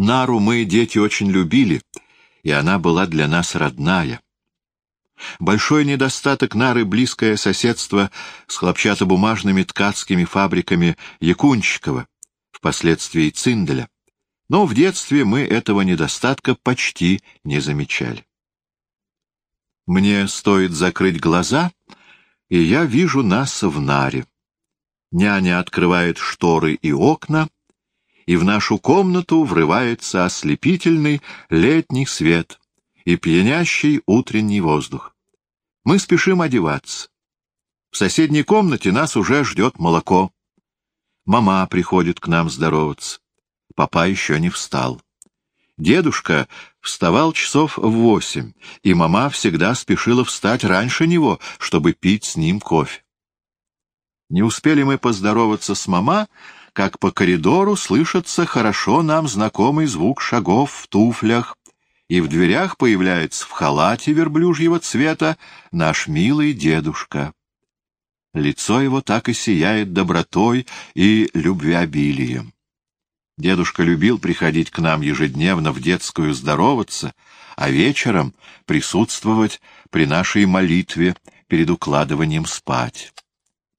Нару мы, дети, очень любили, и она была для нас родная. Большой недостаток нары — близкое соседство с хлопчатобумажными ткацкими фабриками Якунчикова, впоследствии Цинделя. Но в детстве мы этого недостатка почти не замечали. Мне стоит закрыть глаза, и я вижу нас в наре. Няня открывает шторы и окна, и в нашу комнату врывается ослепительный летний свет и пьянящий утренний воздух. Мы спешим одеваться. В соседней комнате нас уже ждет молоко. Мама приходит к нам здороваться. Папа еще не встал. Дедушка вставал часов в восемь, и мама всегда спешила встать раньше него, чтобы пить с ним кофе. Не успели мы поздороваться с мама, как по коридору слышится хорошо нам знакомый звук шагов в туфлях, и в дверях появляется в халате верблюжьего цвета наш милый дедушка. Лицо его так и сияет добротой и любвеобилием. Дедушка любил приходить к нам ежедневно в детскую здороваться, а вечером присутствовать при нашей молитве перед укладыванием спать.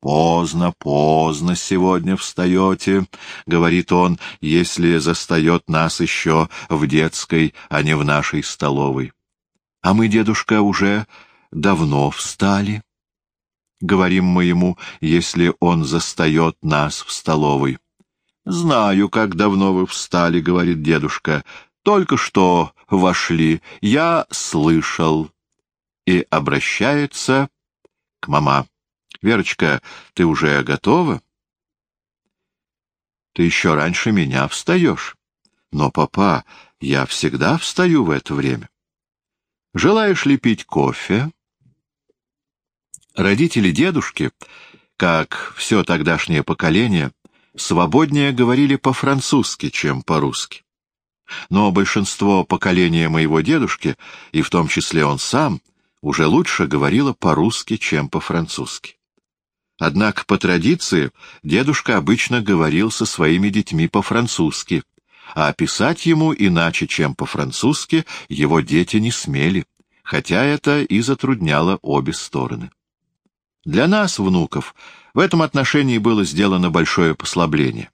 «Поздно, поздно сегодня встаете», — говорит он, — «если застает нас еще в детской, а не в нашей столовой». «А мы, дедушка, уже давно встали», — говорим мы ему, если он застает нас в столовой. «Знаю, как давно вы встали», — говорит дедушка. «Только что вошли, я слышал». И обращается к мама. Верочка, ты уже готова? Ты еще раньше меня встаешь. Но, папа, я всегда встаю в это время. Желаешь ли пить кофе? Родители дедушки, как все тогдашнее поколение, свободнее говорили по-французски, чем по-русски. Но большинство поколения моего дедушки, и в том числе он сам, уже лучше говорило по-русски, чем по-французски. Однако по традиции дедушка обычно говорил со своими детьми по-французски, а писать ему иначе, чем по-французски, его дети не смели, хотя это и затрудняло обе стороны. Для нас, внуков, в этом отношении было сделано большое послабление.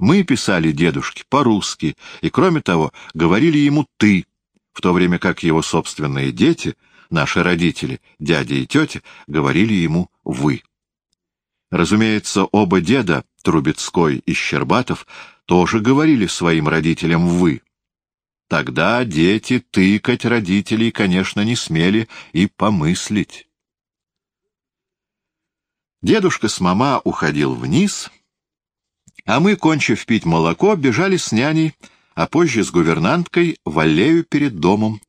Мы писали дедушке по-русски, и, кроме того, говорили ему «ты», в то время как его собственные дети, наши родители, дядя и тетя, говорили ему «вы». Разумеется, оба деда, Трубецкой и Щербатов, тоже говорили своим родителям «вы». Тогда дети тыкать родителей, конечно, не смели и помыслить. Дедушка с мама уходил вниз, а мы, кончив пить молоко, бежали с няней, а позже с гувернанткой в аллею перед домом.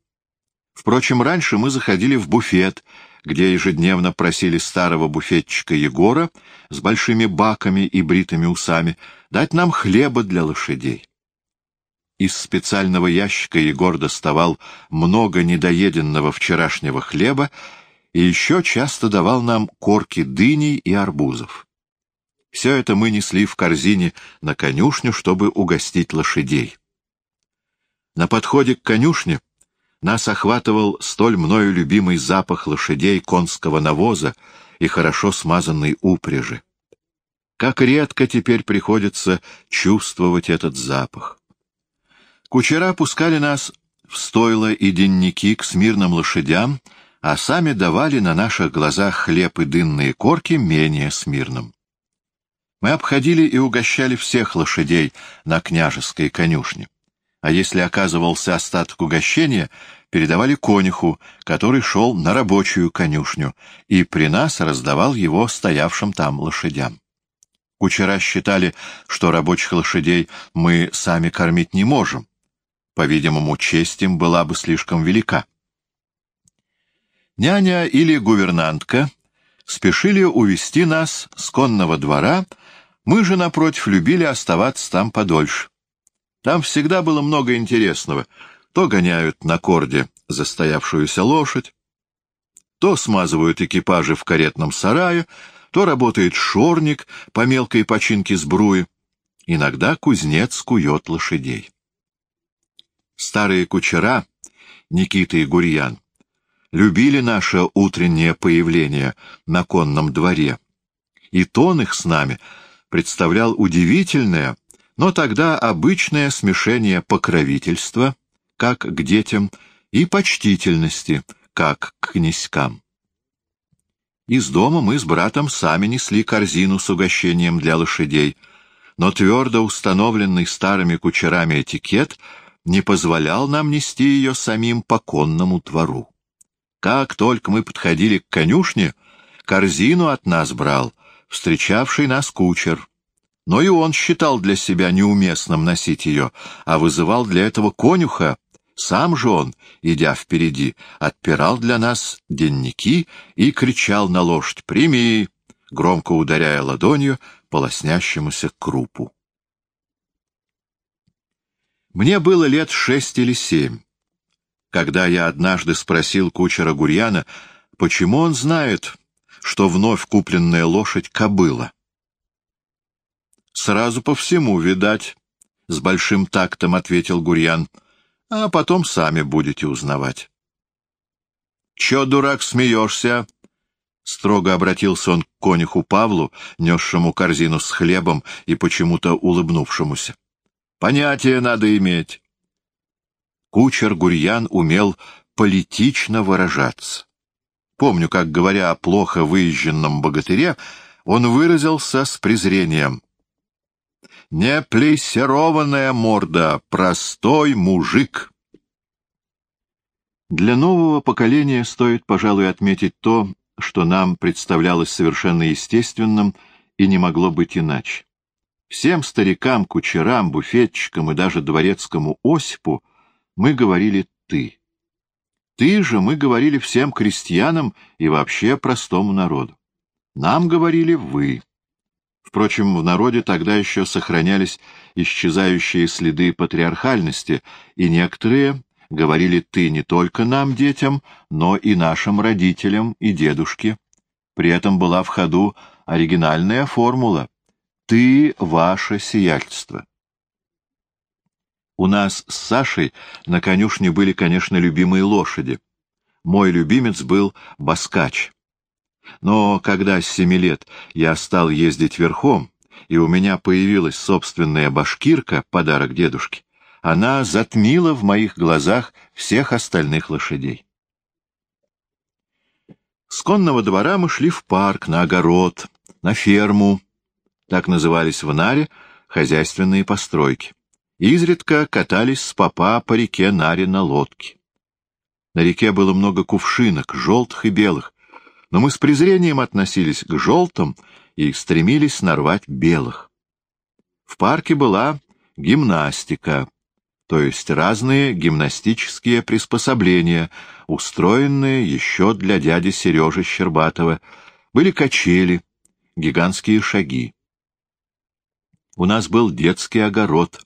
Впрочем, раньше мы заходили в буфет — где ежедневно просили старого буфетчика Егора с большими баками и бритыми усами дать нам хлеба для лошадей. Из специального ящика Егор доставал много недоеденного вчерашнего хлеба и еще часто давал нам корки дыней и арбузов. Все это мы несли в корзине на конюшню, чтобы угостить лошадей. На подходе к конюшне нас охватывал столь мною любимый запах лошадей конского навоза и хорошо смазанной упряжи. Как редко теперь приходится чувствовать этот запах. Кучера пускали нас в стойла и денники к смирным лошадям, а сами давали на наших глазах хлеб и дынные корки менее смирным. Мы обходили и угощали всех лошадей на княжеской конюшне а если оказывался остаток угощения, передавали конюху, который шел на рабочую конюшню, и при нас раздавал его стоявшим там лошадям. Кучера считали, что рабочих лошадей мы сами кормить не можем. По-видимому, честь им была бы слишком велика. Няня или гувернантка спешили увести нас с конного двора, мы же, напротив, любили оставаться там подольше. Там всегда было много интересного. То гоняют на корде застоявшуюся лошадь, то смазывают экипажи в каретном сарае, то работает шорник по мелкой починке сбруи. Иногда кузнец кует лошадей. Старые кучера, Никита и Гурьян, любили наше утреннее появление на конном дворе, и тон их с нами представлял удивительное, но тогда обычное смешение покровительства, как к детям, и почтительности, как к князькам. Из дома мы с братом сами несли корзину с угощением для лошадей, но твердо установленный старыми кучерами этикет не позволял нам нести ее самим по конному двору. Как только мы подходили к конюшне, корзину от нас брал встречавший нас кучер. Но и он считал для себя неуместным носить ее, а вызывал для этого конюха, сам же он, идя впереди, отпирал для нас денники и кричал на лошадь «Прими!», громко ударяя ладонью по лоснящемуся крупу. Мне было лет шесть или семь, когда я однажды спросил кучера Гурьяна, почему он знает, что вновь купленная лошадь — кобыла. «Сразу по всему, видать», — с большим тактом ответил Гурьян, — а потом сами будете узнавать. — Чё, дурак, смеешься? — строго обратился он к конюху Павлу, несшему корзину с хлебом и почему-то улыбнувшемуся. — Понятие надо иметь. Кучер Гурьян умел политично выражаться. Помню, как, говоря о плохо выезженном богатыре, он выразился с презрением. Не плессированная морда, простой мужик. Для нового поколения стоит, пожалуй, отметить то, что нам представлялось совершенно естественным и не могло быть иначе. Всем старикам, кучерам, буфетчикам и даже дворецкому Осипу мы говорили «ты». «Ты» же мы говорили всем крестьянам и вообще простому народу. Нам говорили «вы». Впрочем, в народе тогда еще сохранялись исчезающие следы патриархальности, и некоторые говорили «ты» не только нам, детям, но и нашим родителям и дедушке. При этом была в ходу оригинальная формула «ты — ваше сиятельство». У нас с Сашей на конюшне были, конечно, любимые лошади. Мой любимец был Баскач. Но когда с семи лет я стал ездить верхом, и у меня появилась собственная башкирка, подарок дедушке, она затмила в моих глазах всех остальных лошадей. С конного двора мы шли в парк, на огород, на ферму. Так назывались в Наре хозяйственные постройки. Изредка катались с попа по реке Наре на лодке. На реке было много кувшинок, желтых и белых, но мы с презрением относились к желтым и стремились нарвать белых. В парке была гимнастика, то есть разные гимнастические приспособления, устроенные еще для дяди Сережи Щербатова, были качели, гигантские шаги. У нас был детский огород,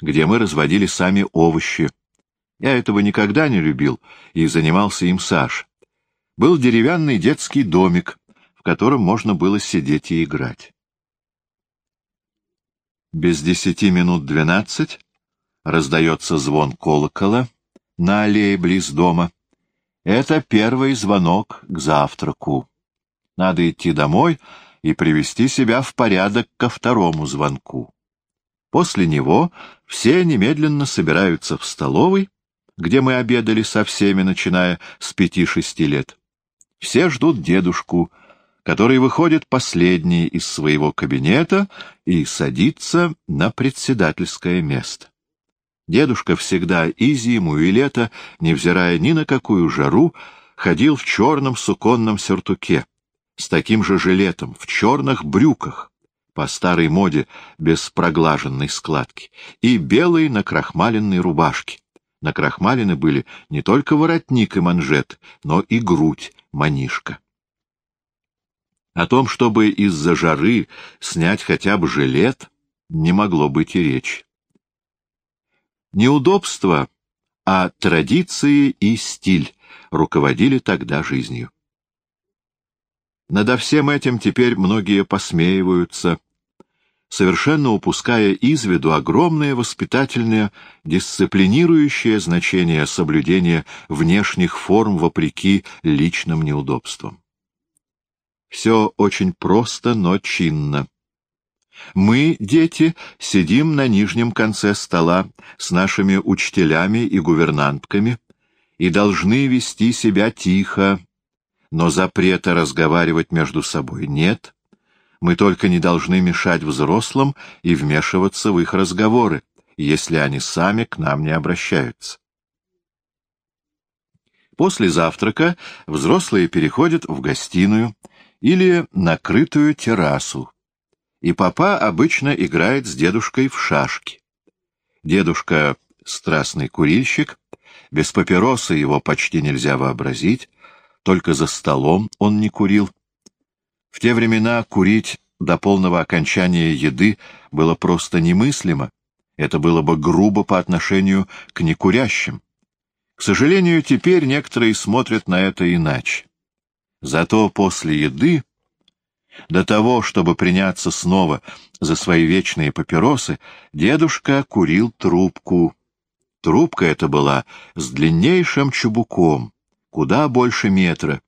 где мы разводили сами овощи. Я этого никогда не любил и занимался им Саш был деревянный детский домик, в котором можно было сидеть и играть. Без десяти минут двенадцать раздается звон колокола на аллее близ дома. Это первый звонок к завтраку. Надо идти домой и привести себя в порядок ко второму звонку. После него все немедленно собираются в столовой, где мы обедали со всеми, начиная с пяти-шести лет. Все ждут дедушку, который выходит последний из своего кабинета и садится на председательское место. Дедушка всегда и зиму, и лето, невзирая ни на какую жару, ходил в черном суконном сюртуке, с таким же жилетом, в черных брюках, по старой моде, без проглаженной складки, и белой накрахмаленной рубашке. Накрахмалены были не только воротник и манжет, но и грудь, манишка. О том, чтобы из-за жары снять хотя бы жилет, не могло быть и речи. Неудобства, а традиции и стиль руководили тогда жизнью. Надо всем этим теперь многие посмеиваются. Совершенно упуская из виду огромное воспитательное, дисциплинирующее значение соблюдения внешних форм вопреки личным неудобствам. Все очень просто, но чинно. Мы, дети, сидим на нижнем конце стола с нашими учителями и гувернантками и должны вести себя тихо, но запрета разговаривать между собой нет. Мы только не должны мешать взрослым и вмешиваться в их разговоры, если они сами к нам не обращаются. После завтрака взрослые переходят в гостиную или накрытую террасу, и папа обычно играет с дедушкой в шашки. Дедушка — страстный курильщик, без папиросы его почти нельзя вообразить, только за столом он не курил. В те времена курить до полного окончания еды было просто немыслимо, это было бы грубо по отношению к некурящим. К сожалению, теперь некоторые смотрят на это иначе. Зато после еды, до того, чтобы приняться снова за свои вечные папиросы, дедушка курил трубку. Трубка эта была с длиннейшим чубуком, куда больше метра,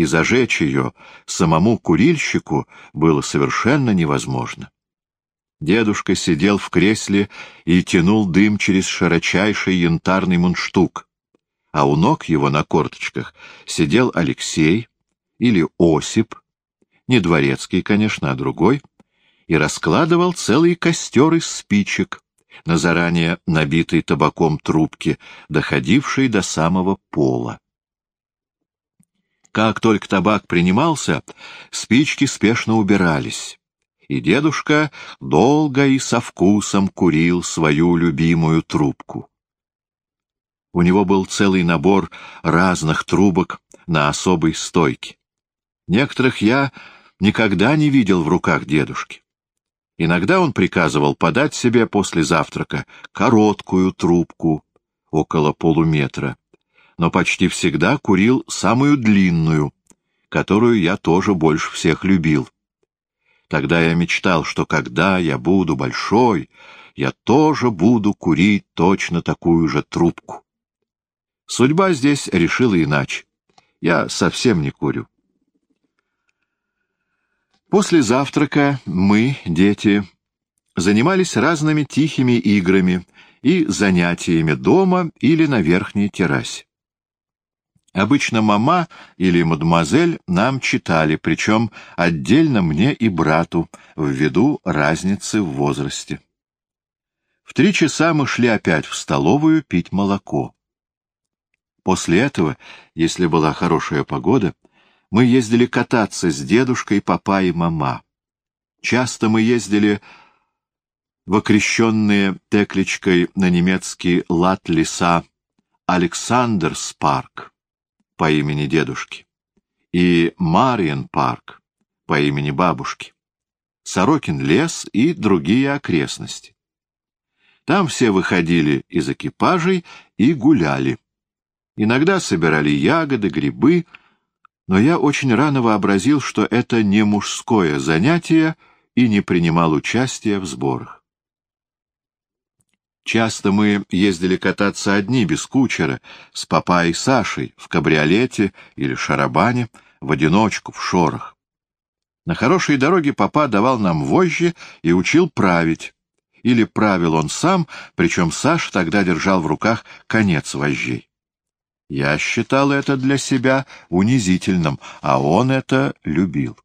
и зажечь ее самому курильщику было совершенно невозможно. Дедушка сидел в кресле и тянул дым через широчайший янтарный мундштук, а у ног его на корточках сидел Алексей или Осип, не дворецкий, конечно, а другой, и раскладывал целый костер из спичек на заранее набитой табаком трубке, доходившей до самого пола. Как только табак принимался, спички спешно убирались, и дедушка долго и со вкусом курил свою любимую трубку. У него был целый набор разных трубок на особой стойке. Некоторых я никогда не видел в руках дедушки. Иногда он приказывал подать себе после завтрака короткую трубку, около полуметра, но почти всегда курил самую длинную, которую я тоже больше всех любил. Тогда я мечтал, что когда я буду большой, я тоже буду курить точно такую же трубку. Судьба здесь решила иначе. Я совсем не курю. После завтрака мы, дети, занимались разными тихими играми и занятиями дома или на верхней террасе. Обычно мама или мадемуазель нам читали, причем отдельно мне и брату, ввиду разницы в возрасте. В три часа мы шли опять в столовую пить молоко. После этого, если была хорошая погода, мы ездили кататься с дедушкой, папа и мама. Часто мы ездили в окрещенные текличкой на немецкий лад леса Александрс-парк по имени дедушки, и Мариен парк по имени бабушки, Сорокин лес и другие окрестности. Там все выходили из экипажей и гуляли. Иногда собирали ягоды, грибы, но я очень рано вообразил, что это не мужское занятие и не принимал участия в сборах. Часто мы ездили кататься одни, без кучера, с папа и Сашей, в кабриолете или шарабане, в одиночку, в шорах. На хорошей дороге папа давал нам вожжи и учил править. Или правил он сам, причем Саша тогда держал в руках конец вожжей. Я считал это для себя унизительным, а он это любил.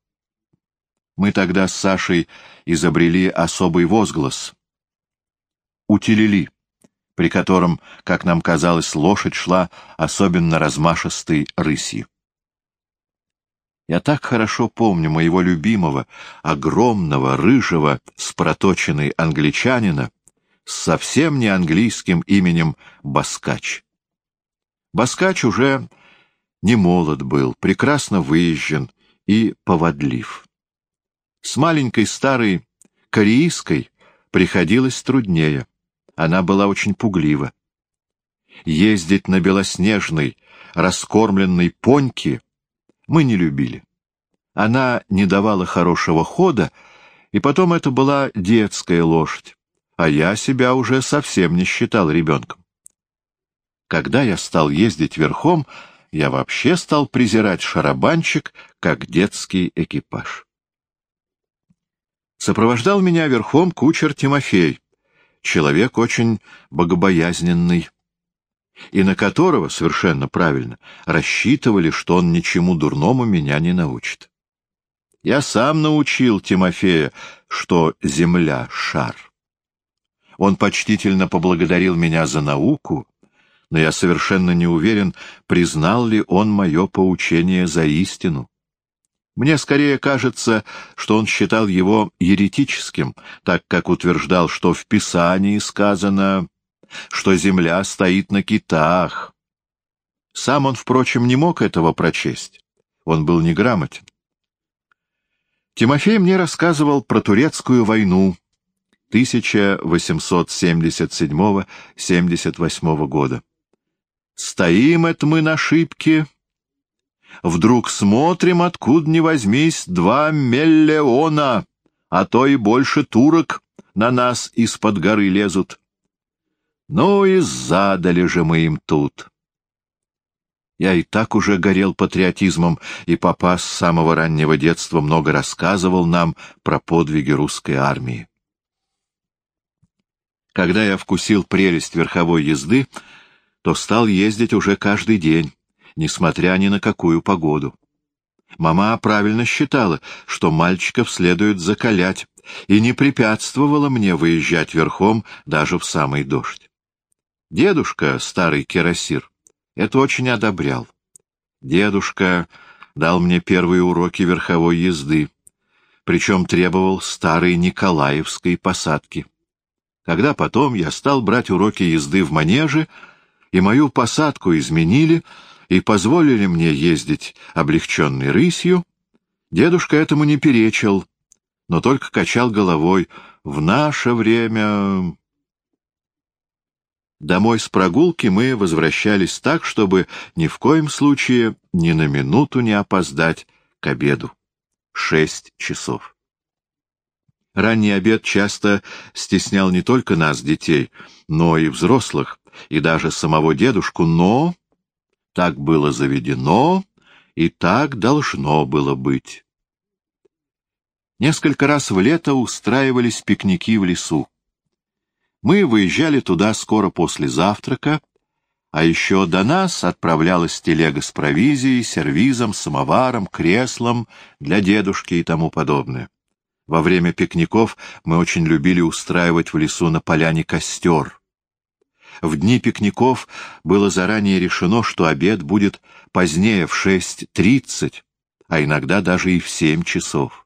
Мы тогда с Сашей изобрели особый возглас — утилили, при котором, как нам казалось, лошадь шла особенно размашистой рысью. Я так хорошо помню моего любимого, огромного, рыжего, с проточенной англичанина с совсем не английским именем Баскач. Баскач уже не молод был, прекрасно выезжен и поводлив. С маленькой старой корейской приходилось труднее она была очень пуглива. Ездить на белоснежной, раскормленной поньке мы не любили. Она не давала хорошего хода И потом это была детская лошадь, а я себя уже совсем не считал ребенком. Когда я стал ездить верхом, я вообще стал презирать шарабанчик как детский экипаж. Сопровождал меня верхом кучер Тимофей, человек очень богобоязненный, и на которого, совершенно правильно, рассчитывали, что он ничему дурному меня не научит. Я сам научил Тимофея, что Земля — шар. Он почтительно поблагодарил меня за науку, но я совершенно не уверен, признал ли он мое поучение за истину. Мне скорее кажется, что он считал его еретическим, так как утверждал, что в Писании сказано, что земля стоит на китах. Сам он, впрочем, не мог этого прочесть. Он был неграмотен. Тимофей мне рассказывал про турецкую войну 1877-78 года. Стоим это мы на шибке, вдруг смотрим, откуда ни возьмись, два миллиона, а то и больше турок на нас из-под горы лезут. Ну и задали же мы им тут. Я и так уже горел патриотизмом, и папа с самого раннего детства много рассказывал нам про подвиги русской армии. Когда я вкусил прелесть верховой езды, то стал ездить уже каждый день, несмотря ни на какую погоду. Мама правильно считала, что мальчиков следует закалять, и не препятствовала мне выезжать верхом даже в самый дождь. Дедушка, старый кирасир, это очень одобрял. Дедушка дал мне первые уроки верховой езды, причем требовал старой Николаевской посадки. Когда потом я стал брать уроки езды в манеже, и мою посадку изменили, и позволили мне ездить облегченной рысью, дедушка этому не перечил, но только качал головой. В наше время Домой с прогулки мы возвращались так, чтобы ни в коем случае ни на минуту не опоздать к обеду. Шесть часов. Ранний обед часто стеснял не только нас, детей, но и взрослых, и даже самого дедушку, но так было заведено, и так должно было быть. Несколько раз в лето устраивались пикники в лесу. Мы выезжали туда скоро после завтрака, а еще до нас отправлялась телега с провизией, сервизом, самоваром, креслом для дедушки и тому подобное. Во время пикников мы очень любили устраивать в лесу на поляне костер. В дни пикников было заранее решено, что обед будет позднее в 6.30, а иногда даже и в 7 часов.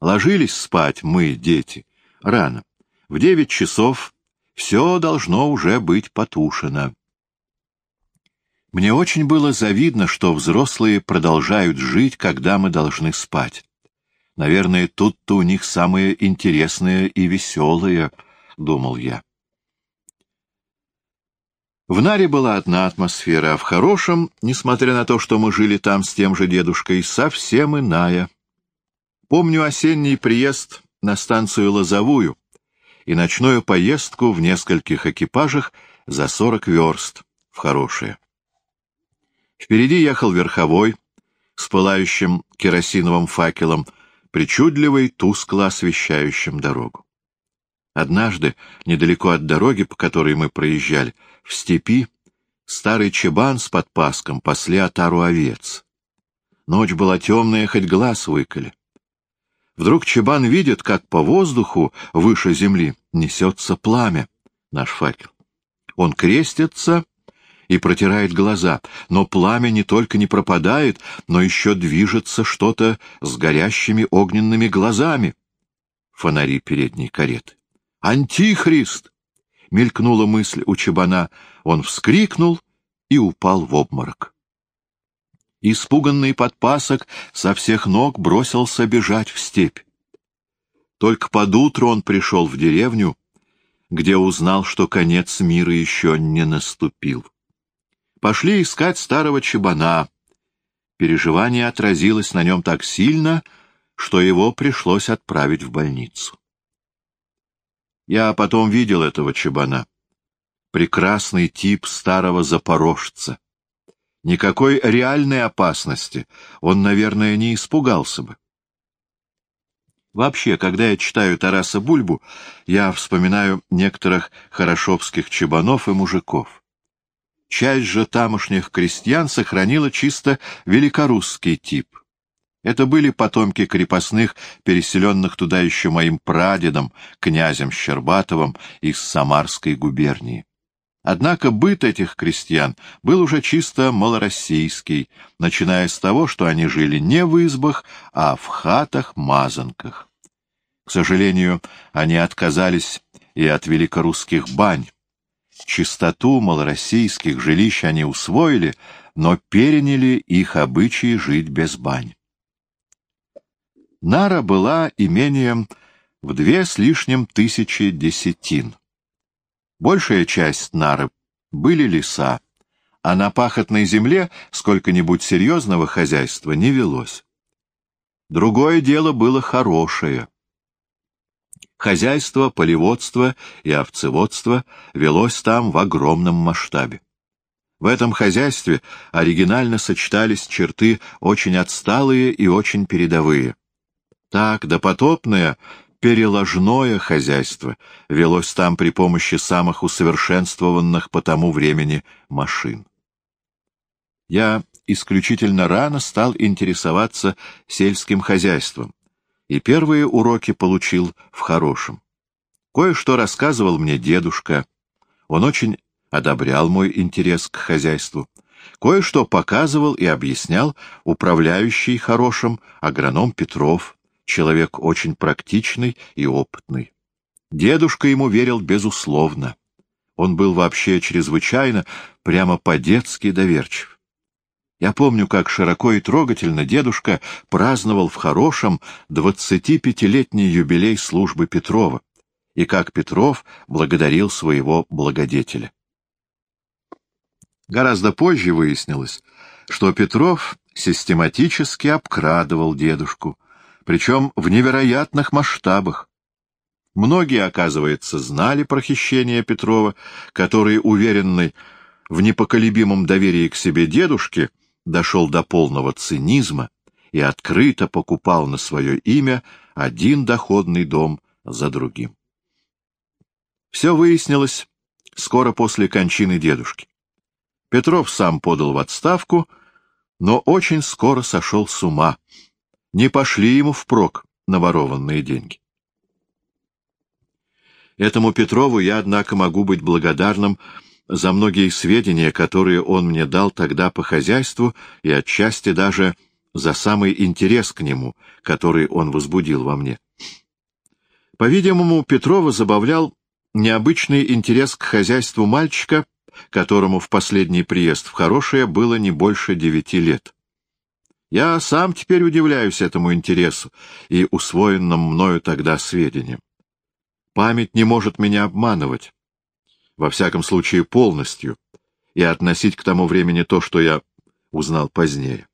Ложились спать мы, дети, рано. В девять часов все должно уже быть потушено. Мне очень было завидно, что взрослые продолжают жить, когда мы должны спать. Наверное, тут-то у них самое интересное и веселое, — думал я. В Наре была одна атмосфера, а в хорошем, несмотря на то, что мы жили там с тем же дедушкой, совсем иная. Помню осенний приезд на станцию Лозовую, и ночную поездку в нескольких экипажах за сорок верст в хорошее. Впереди ехал верховой с пылающим керосиновым факелом, причудливый, тускло освещающим дорогу. Однажды, недалеко от дороги, по которой мы проезжали, в степи, старый чебан с подпаском пасли отару овец. Ночь была темная, хоть глаз выколи. Вдруг Чебан видит, как по воздуху выше земли несется пламя, наш факел. Он крестится и протирает глаза, но пламя не только не пропадает, но еще движется что-то с горящими огненными глазами. Фонари передней кареты. «Антихрист!» — мелькнула мысль у Чебана. Он вскрикнул и упал в обморок. Испуганный подпасок со всех ног бросился бежать в степь. Только под утро он пришел в деревню, где узнал, что конец мира еще не наступил. Пошли искать старого чебана. Переживание отразилось на нем так сильно, что его пришлось отправить в больницу. Я потом видел этого чабана. Прекрасный тип старого запорожца. Никакой реальной опасности он, наверное, не испугался бы. Вообще, когда я читаю Тараса Бульбу, я вспоминаю некоторых хорошовских чебанов и мужиков. Часть же тамошних крестьян сохранила чисто великорусский тип. Это были потомки крепостных, переселенных туда еще моим прадедом, князем Щербатовым из Самарской губернии. Однако быт этих крестьян был уже чисто малороссийский, начиная с того, что они жили не в избах, а в хатах-мазанках. К сожалению, они отказались и от великорусских бань. Чистоту малороссийских жилищ они усвоили, но переняли их обычаи жить без бань. Нара была имением в две с лишним тысячи десятин. Большая часть Нары были леса, а на пахотной земле сколько-нибудь серьезного хозяйства не велось. Другое дело было хорошее. Хозяйство, полеводство и овцеводство велось там в огромном масштабе. В этом хозяйстве оригинально сочетались черты очень отсталые и очень передовые. Так, допотопное, переложное хозяйство велось там при помощи самых усовершенствованных по тому времени машин. Я исключительно рано стал интересоваться сельским хозяйством, и первые уроки получил в хорошем. Кое-что рассказывал мне дедушка. Он очень одобрял мой интерес к хозяйству. Кое-что показывал и объяснял управляющий хорошим агроном Петров, человек очень практичный и опытный. Дедушка ему верил безусловно. Он был вообще чрезвычайно, прямо по-детски доверчив. Я помню, как широко и трогательно дедушка праздновал в хорошем двадцатипятилетний юбилей службы Петрова, и как Петров благодарил своего благодетеля. Гораздо позже выяснилось, что Петров систематически обкрадывал дедушку, причем в невероятных масштабах. Многие, оказывается, знали про хищение Петрова, который, уверенный в непоколебимом доверии к себе дедушке, дошел до полного цинизма и открыто покупал на свое имя один доходный дом за другим. Все выяснилось скоро после кончины дедушки. Петров сам подал в отставку, но очень скоро сошел с ума. Не пошли ему впрок наворованные деньги. Этому Петрову я, однако, могу быть благодарным за многие сведения, которые он мне дал тогда по хозяйству и отчасти даже за самый интерес к нему, который он возбудил во мне. По-видимому, Петрова забавлял необычный интерес к хозяйству мальчика, которому в последний приезд в Хорошее было не больше девяти лет. Я сам теперь удивляюсь этому интересу и усвоенным мною тогда сведениям. Память не может меня обманывать во всяком случае полностью, и относить к тому времени то, что я узнал позднее.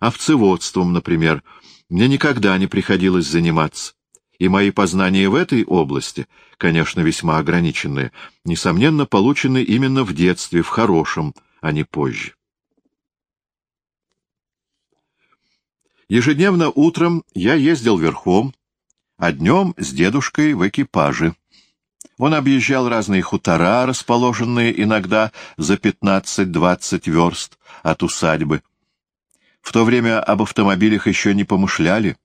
Овцеводством, например, мне никогда не приходилось заниматься, и мои познания в этой области, конечно, весьма ограниченные, несомненно, получены именно в детстве, в хорошем, а не позже. Ежедневно утром я ездил верхом, а днем с дедушкой в экипаже. Он объезжал разные хутора, расположенные иногда за 15-20 верст от усадьбы. В то время об автомобилях еще не помышляли,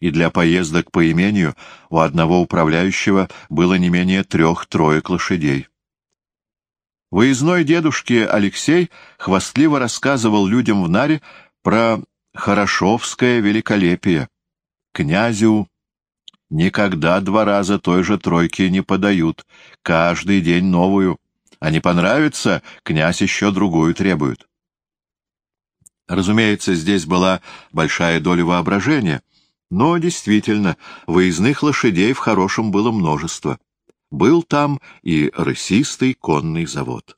и для поездок по имению у одного управляющего было не менее трех-троек лошадей. Выездной дедушке Алексей хвастливо рассказывал людям в Наре про хорошовское великолепие. Князю Никогда два раза той же тройки не подают, каждый день новую. А не понравится, князь еще другую требует. Разумеется, здесь была большая доля воображения, но действительно, выездных лошадей в хорошем было множество. Был там и рысистый конный завод.